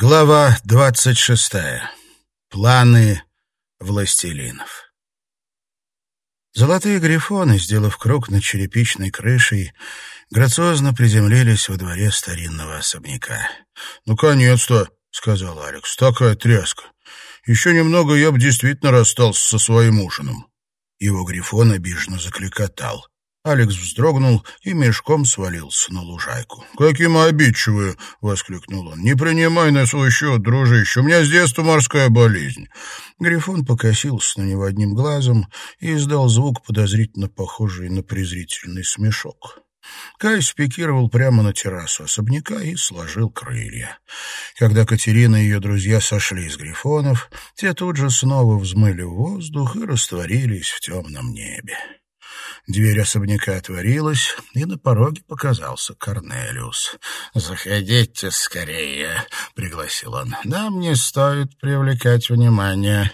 Глава двадцать шестая. Планы властелинов. Золотые грифоны, сделав круг над черепичной крышей, грациозно приземлились во дворе старинного особняка. «Наконец-то!» — сказал Алекс. «Такая тряска! Еще немного я бы действительно расстался со своим ужином». Его грифон обиженно закликотал. Алекс вздрогнул и мешком свалился на лужайку. «Какие мы обидчивые!» — воскликнул он. «Не принимай на свой счет, дружище, у меня с детства морская болезнь!» Грифон покосился на него одним глазом и издал звук, подозрительно похожий на презрительный смешок. Кай спикировал прямо на террасу особняка и сложил крылья. Когда Катерина и ее друзья сошли из грифонов, те тут же снова взмыли в воздух и растворились в темном небе. Дверь особняка отворилась, и на пороге показался Корнелиус. «Заходите скорее», — пригласил он. «Нам не стоит привлекать внимание.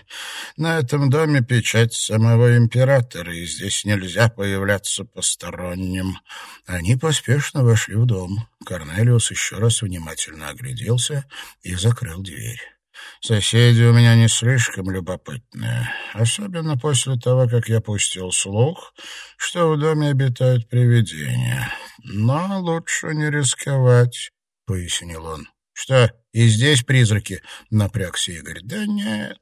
На этом доме печать самого императора, и здесь нельзя появляться посторонним». Они поспешно вошли в дом. Корнелиус еще раз внимательно огляделся и закрыл дверь. Соседи у меня не слишком любопытные, особенно после того, как я пустил слух, что в доме обитают привидения. Но лучше не рисковать, — пояснил он. — Что, и здесь призраки? — напрягся Игорь. — Да нет.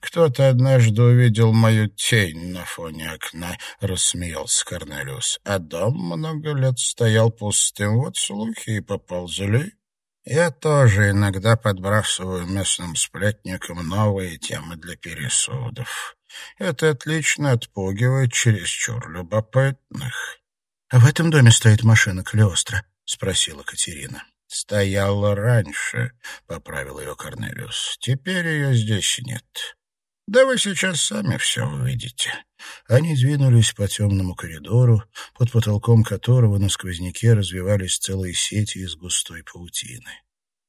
Кто-то однажды увидел мою тень на фоне окна, — рассмеялся Корнелиус. А дом много лет стоял пустым, вот слухи и поползли. Я тоже иногда подбрасываю местным сплетникам новые темы для пересудов. Это отлично отпугивает чересчур любопытных. — А в этом доме стоит машина Калиостро? — спросила Катерина. — Стояла раньше, — поправил ее Корнелиус. — Теперь ее здесь нет. Да вы сейчас сами все увидите. Они двинулись по темному коридору, под потолком которого на сквозняке развивались целые сети из густой паутины.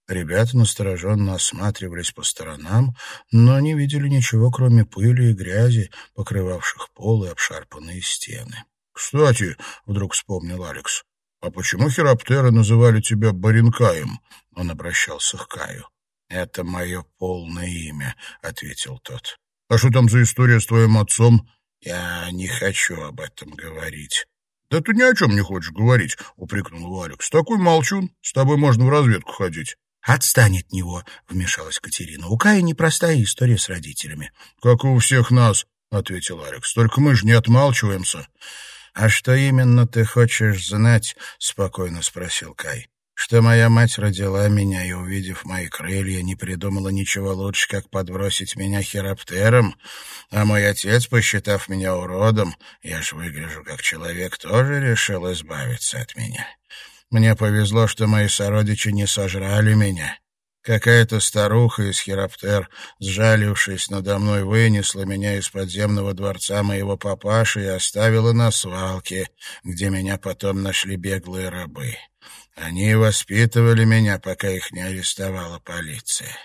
Ребята настороженно осматривались по сторонам, но не видели ничего, кроме пыли и грязи, покрывавших пол и обшарпанные стены. «Кстати», — вдруг вспомнил Алекс, — «а почему хироптеры называли тебя Баринкаем?» Он обращался к Каю. «Это мое полное имя», — ответил тот. А что там за история с твоим отцом? Я не хочу об этом говорить. Да ты ни о чем не хочешь говорить, упрекнул Алекс. Такой молчун, с тобой можно в разведку ходить. «Отстань от него», — вмешалась Катерина. «У Кая непростая история с родителями». «Как и у всех нас», — ответил Алекс. «Только мы же не отмалчиваемся». «А что именно ты хочешь знать?» — спокойно спросил Кай что моя мать родила меня и, увидев мои крылья, не придумала ничего лучше, как подбросить меня хироптером, а мой отец, посчитав меня уродом, я ж выгляжу как человек, тоже решил избавиться от меня. Мне повезло, что мои сородичи не сожрали меня. Какая-то старуха из Хироптер, сжалившись надо мной, вынесла меня из подземного дворца моего папаши и оставила на свалке, где меня потом нашли беглые рабы. Они воспитывали меня, пока их не арестовала полиция.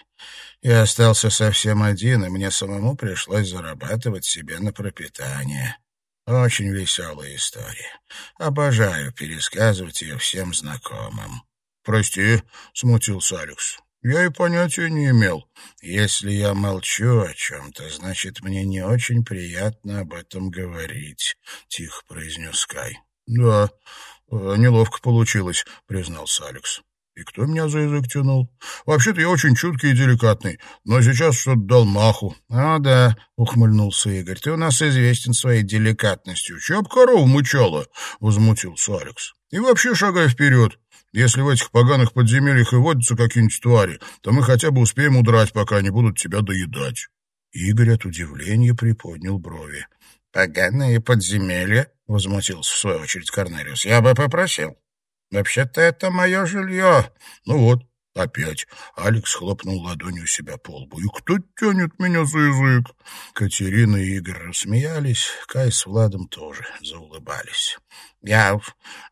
Я остался совсем один, и мне самому пришлось зарабатывать себе на пропитание. Очень веселая история. Обожаю пересказывать ее всем знакомым. «Прости», — смутился Алекс. «Я и понятия не имел. Если я молчу о чем-то, значит, мне не очень приятно об этом говорить», — тихо произнес Кай. «Да, «Э, «Неловко получилось», — признался Алекс. «И кто меня за язык тянул? Вообще-то я очень чуткий и деликатный, но сейчас что-то дал маху». «А, да», — ухмыльнулся Игорь, — «ты у нас известен своей деликатностью». «Чья б корова мычала?» — возмутился Алекс. «И вообще шагай вперед. Если в этих поганых подземельях и водятся какие-нибудь твари, то мы хотя бы успеем удрать, пока они будут тебя доедать». Игорь от удивления приподнял брови. «Поганые подземелья?» — возмутился в свою очередь Корнелиус. «Я бы попросил. Вообще-то это мое жилье». «Ну вот, опять». Алекс хлопнул ладонью себя по лбу. «И кто тянет меня за язык?» Катерина и Игорь рассмеялись. Кай с Владом тоже заулыбались. «Я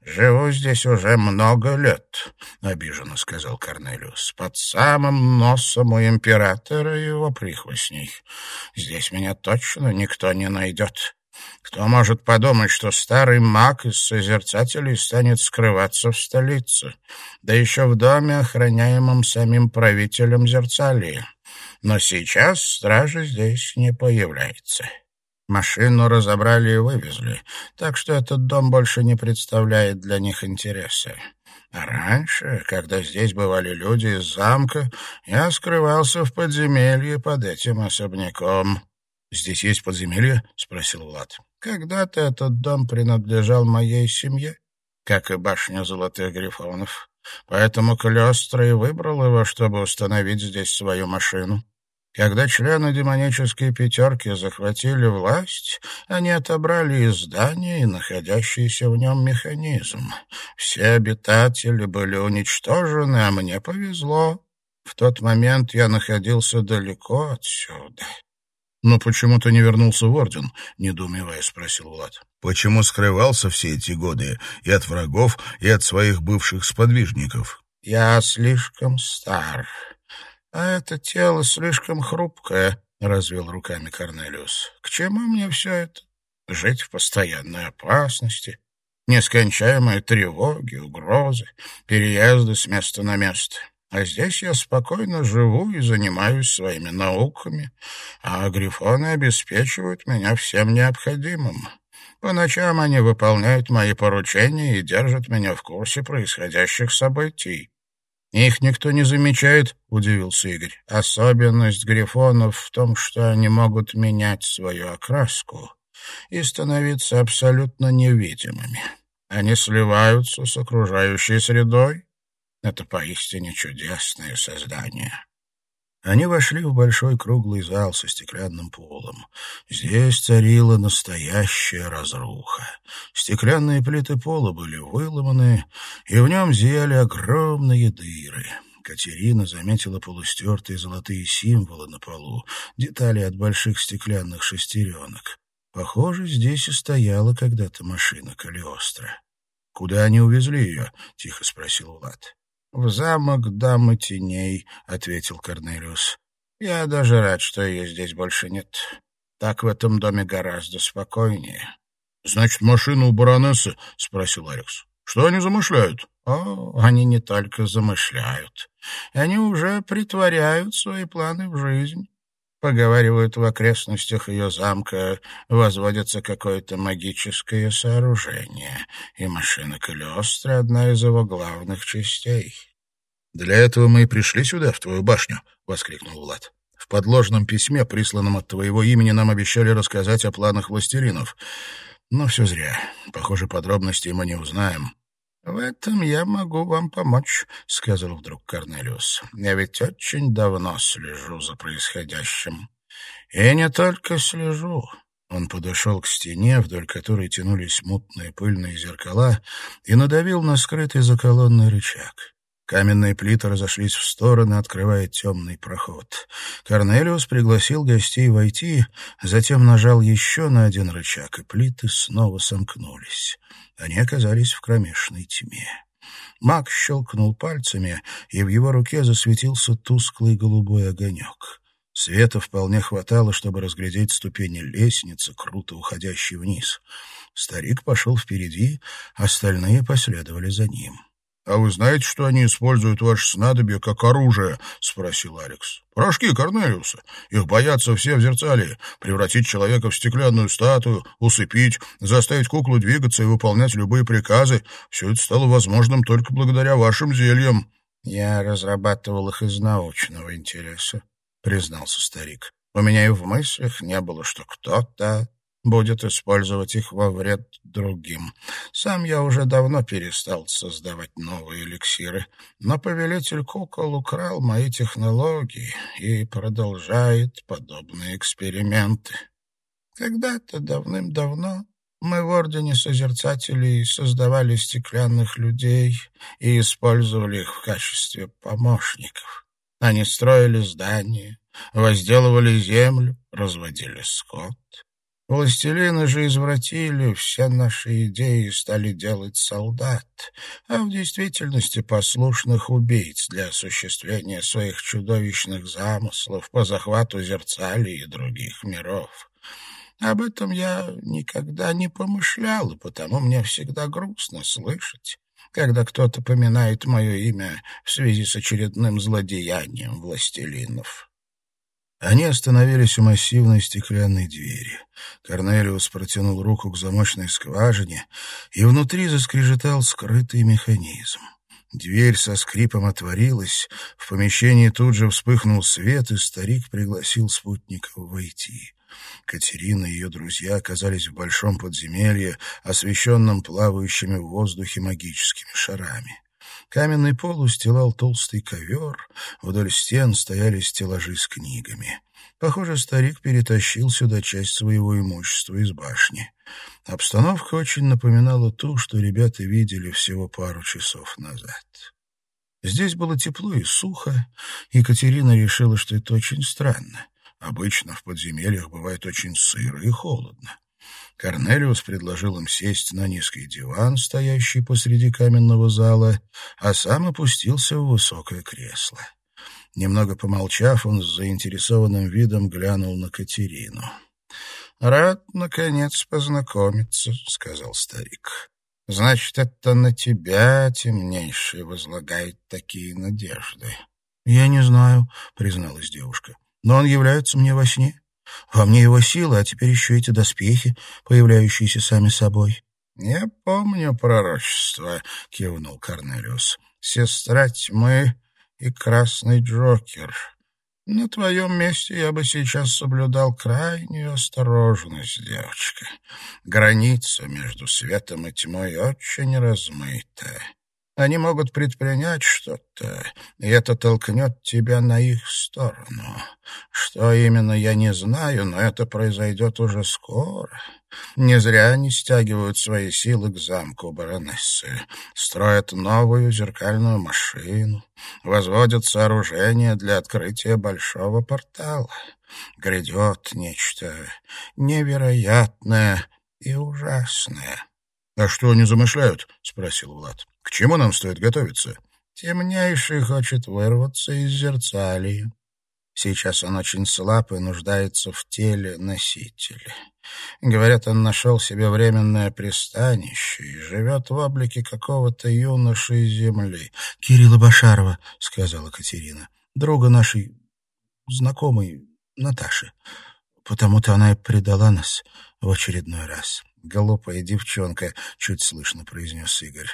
живу здесь уже много лет», — обиженно сказал Корнелиус, «под самым носом у императора и его прихвостней. Здесь меня точно никто не найдет. Кто может подумать, что старый маг из созерцателей станет скрываться в столице, да еще в доме, охраняемом самим правителем Зерцалии? Но сейчас стражи здесь не появляется. Машину разобрали и вывезли, так что этот дом больше не представляет для них интереса. А раньше, когда здесь бывали люди из замка, я скрывался в подземелье под этим особняком. «Здесь есть подземелье?» — спросил Влад. «Когда-то этот дом принадлежал моей семье, как и башня золотых грифонов. Поэтому Калиостро и выбрал его, чтобы установить здесь свою машину. Когда члены демонической пятерки захватили власть, они отобрали из здания и находящийся в нем механизм. Все обитатели были уничтожены, а мне повезло. В тот момент я находился далеко отсюда. «Но почему ты не вернулся в Орден?» — недоумевая спросил Влад. «Почему скрывался все эти годы и от врагов, и от своих бывших сподвижников?» «Я слишком стар, а это тело слишком хрупкое», — развел руками Корнелиус. «К чему мне все это? Жить в постоянной опасности, нескончаемые тревоги, угрозы, переезды с места на место». А здесь я спокойно живу и занимаюсь своими науками, а грифоны обеспечивают меня всем необходимым. По ночам они выполняют мои поручения и держат меня в курсе происходящих событий. «Их никто не замечает», — удивился Игорь. «Особенность грифонов в том, что они могут менять свою окраску и становиться абсолютно невидимыми. Они сливаются с окружающей средой, это поистине чудесное создание. Они вошли в большой круглый зал со стеклянным полом. Здесь царила настоящая разруха. Стеклянные плиты пола были выломаны, и в нем зияли огромные дыры. Катерина заметила полустертые золотые символы на полу, детали от больших стеклянных шестеренок. Похоже, здесь и стояла когда-то машина Калиостро. «Куда они увезли ее?» — тихо спросил Влад. «В замок дамы теней», — ответил Корнелиус. «Я даже рад, что ее здесь больше нет. Так в этом доме гораздо спокойнее». «Значит, машина у баронессы?» — спросил Алекс. «Что они замышляют?» «О, они не только замышляют. Они уже притворяют свои планы в жизнь. Поговаривают, в окрестностях ее замка возводится какое-то магическое сооружение, и машина Калиостро — одна из его главных частей. «Для этого мы и пришли сюда, в твою башню», — воскликнул Влад. «В подложном письме, присланном от твоего имени, нам обещали рассказать о планах властеринов. Но все зря. Похоже, подробностей мы не узнаем. «В этом я могу вам помочь», — сказал вдруг Корнелиус. «Я ведь очень давно слежу за происходящим. И не только слежу». Он подошел к стене, вдоль которой тянулись мутные пыльные зеркала, и надавил на скрытый за колонной рычаг. Каменные плиты разошлись в стороны, открывая темный проход. Корнелиус пригласил гостей войти, затем нажал еще на один рычаг, и плиты снова сомкнулись. Они оказались в кромешной тьме. Маг щелкнул пальцами, и в его руке засветился тусклый голубой огонек. Света вполне хватало, чтобы разглядеть ступени лестницы, круто уходящей вниз. Старик пошел впереди, остальные последовали за ним. «А вы знаете, что они используют ваше снадобье как оружие?» — спросил Алекс. «Порошки Корнелиуса. Их боятся все в зерцале. Превратить человека в стеклянную статую, усыпить, заставить куклу двигаться и выполнять любые приказы. Все это стало возможным только благодаря вашим зельям». «Я разрабатывал их из научного интереса», — признался старик. «У меня и в мыслях не было, что кто-то будет использовать их во вред другим. Сам я уже давно перестал создавать новые эликсиры, но повелитель кукол украл мои технологии и продолжает подобные эксперименты. Когда-то давным-давно мы в Ордене Созерцателей создавали стеклянных людей и использовали их в качестве помощников. Они строили здания, возделывали землю, разводили скот. Властелины же извратили все наши идеи и стали делать солдат, а в действительности послушных убийц для осуществления своих чудовищных замыслов по захвату Зерцали и других миров. Об этом я никогда не помышлял, и потому мне всегда грустно слышать, когда кто-то поминает мое имя в связи с очередным злодеянием властелинов. Они остановились у массивной стеклянной двери. Корнелиус протянул руку к замочной скважине, и внутри заскрежетал скрытый механизм. Дверь со скрипом отворилась, в помещении тут же вспыхнул свет, и старик пригласил спутников войти. Катерина и ее друзья оказались в большом подземелье, освещенном плавающими в воздухе магическими шарами. Каменный пол устилал толстый ковер, вдоль стен стояли стеллажи с книгами. Похоже, старик перетащил сюда часть своего имущества из башни. Обстановка очень напоминала ту, что ребята видели всего пару часов назад. Здесь было тепло и сухо, и Катерина решила, что это очень странно. Обычно в подземельях бывает очень сыро и холодно. Корнелиус предложил им сесть на низкий диван, стоящий посреди каменного зала, а сам опустился в высокое кресло. Немного помолчав, он с заинтересованным видом глянул на Катерину. «Рад, наконец, познакомиться», — сказал старик. «Значит, это на тебя, темнейший, возлагает такие надежды». «Я не знаю», — призналась девушка. «Но он является мне во сне. Во мне его сила, а теперь еще эти доспехи, появляющиеся сами собой». «Я помню пророчество», — кивнул Корнелиус. «Сестра тьмы и красный Джокер. На твоем месте я бы сейчас соблюдал крайнюю осторожность, девочка. Граница между светом и тьмой очень размытая. Они могут предпринять что-то, и это толкнет тебя на их сторону. Что именно, я не знаю, но это произойдет уже скоро. Не зря они стягивают свои силы к замку баронессы, строят новую зеркальную машину, возводят сооружение для открытия большого портала. Грядет нечто невероятное и ужасное. — А что они замышляют? — спросил Влад. К чему нам стоит готовиться? Темнейший хочет вырваться из зерцалии. Сейчас он очень слаб и нуждается в теле носителя. Говорят, он нашел себе временное пристанище и живет в облике какого-то юноши из земли. — Кирилла Башарова, — сказала Катерина, — друга нашей знакомой Наташи. Потому-то она и предала нас в очередной раз. «Глупая девчонка», — чуть слышно произнес Игорь.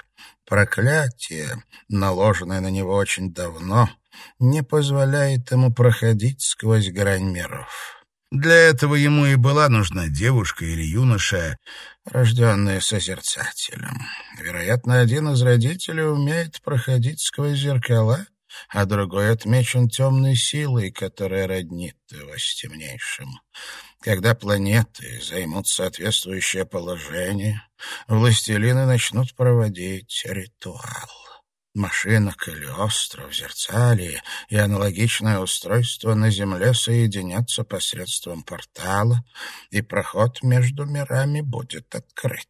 «Проклятие, наложенное на него очень давно, не позволяет ему проходить сквозь грань миров. Для этого ему и была нужна девушка или юноша, рожденная созерцателем. Вероятно, один из родителей умеет проходить сквозь зеркала, а другой отмечен темной силой, которая роднит его с темнейшим. Когда планеты займут соответствующее положение, властелины начнут проводить ритуал. Машина, колестров, зерцали и аналогичное устройство на Земле соединятся посредством портала, и проход между мирами будет открыт.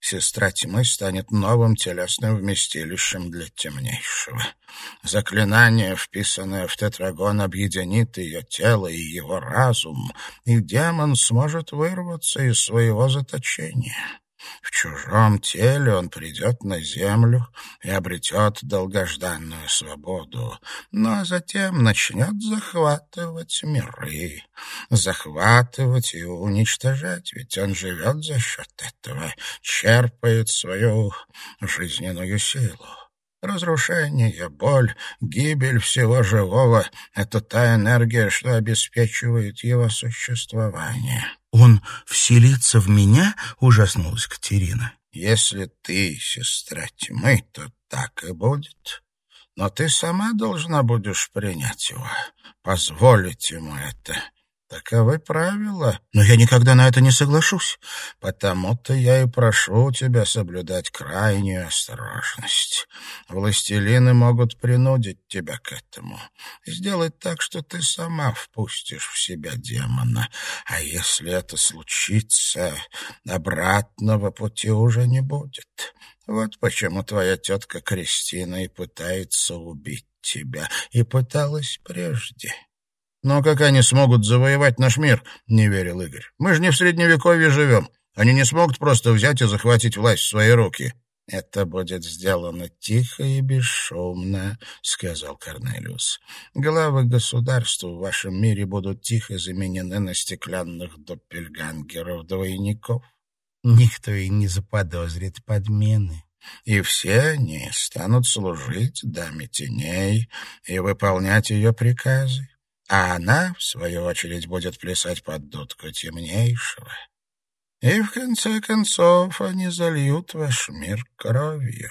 Сестра тьмы станет новым телесным вместилищем для темнейшего. Заклинание, вписанное в тетрагон, объединит ее тело и его разум, и демон сможет вырваться из своего заточения. В чужом теле он придет на землю и обретет долгожданную свободу, но затем начнет захватывать миры, захватывать и уничтожать, ведь он живет за счет этого, черпает свою жизненную силу. Разрушение, боль, гибель всего живого — это та энергия, что обеспечивает его существование. «Он вселится в меня?» — ужаснулась Катерина. «Если ты сестра тьмы, то так и будет. Но ты сама должна будешь принять его, позволить ему это. Таковы правила. Но я никогда на это не соглашусь. Потому-то я и прошу тебя соблюдать крайнюю осторожность. Властелины могут принудить тебя к этому. Сделать так, что ты сама впустишь в себя демона. А если это случится, обратного пути уже не будет. Вот почему твоя тетка Кристина и пытается убить тебя, и пыталась прежде. «Но как они смогут завоевать наш мир?» — не верил Игорь. «Мы же не в Средневековье живем. Они не смогут просто взять и захватить власть в свои руки». «Это будет сделано тихо и бесшумно», — сказал Корнелиус. «Главы государств в вашем мире будут тихо заменены на стеклянных доппельгангеров-двойников. Никто и не заподозрит подмены. И все они станут служить даме теней и выполнять ее приказы, а она, в свою очередь, будет плясать под дудку темнейшего» и в конце концов они зальют ваш мир кровью.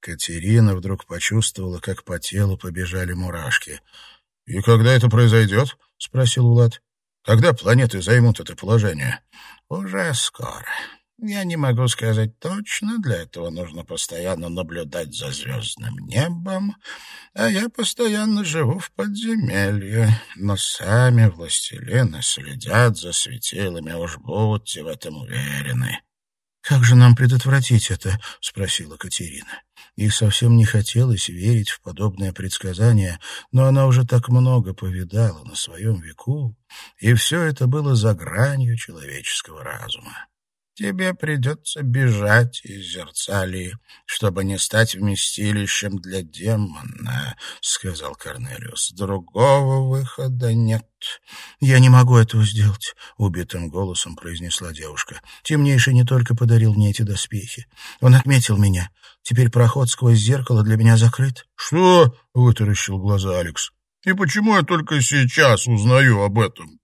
Катерина вдруг почувствовала, как по телу побежали мурашки. — И когда это произойдет? — спросил Влад. — Когда планеты займут это положение? — Уже скоро. Я не могу сказать точно, для этого нужно постоянно наблюдать за звездным небом, а я постоянно живу в подземелье, но сами властелины следят за светилами, уж будьте в этом уверены. «Как же нам предотвратить это?» — спросила Катерина. Ей совсем не хотелось верить в подобное предсказание, но она уже так много повидала на своем веку, и все это было за гранью человеческого разума. Тебе придется бежать из Зерцалии, чтобы не стать вместилищем для демона, — сказал Корнелиус. — Другого выхода нет. — Я не могу этого сделать, — убитым голосом произнесла девушка. Темнейший не только подарил мне эти доспехи. Он отметил меня. Теперь проход сквозь зеркало для меня закрыт. — Что? — вытаращил глаза Алекс. — И почему я только сейчас узнаю об этом?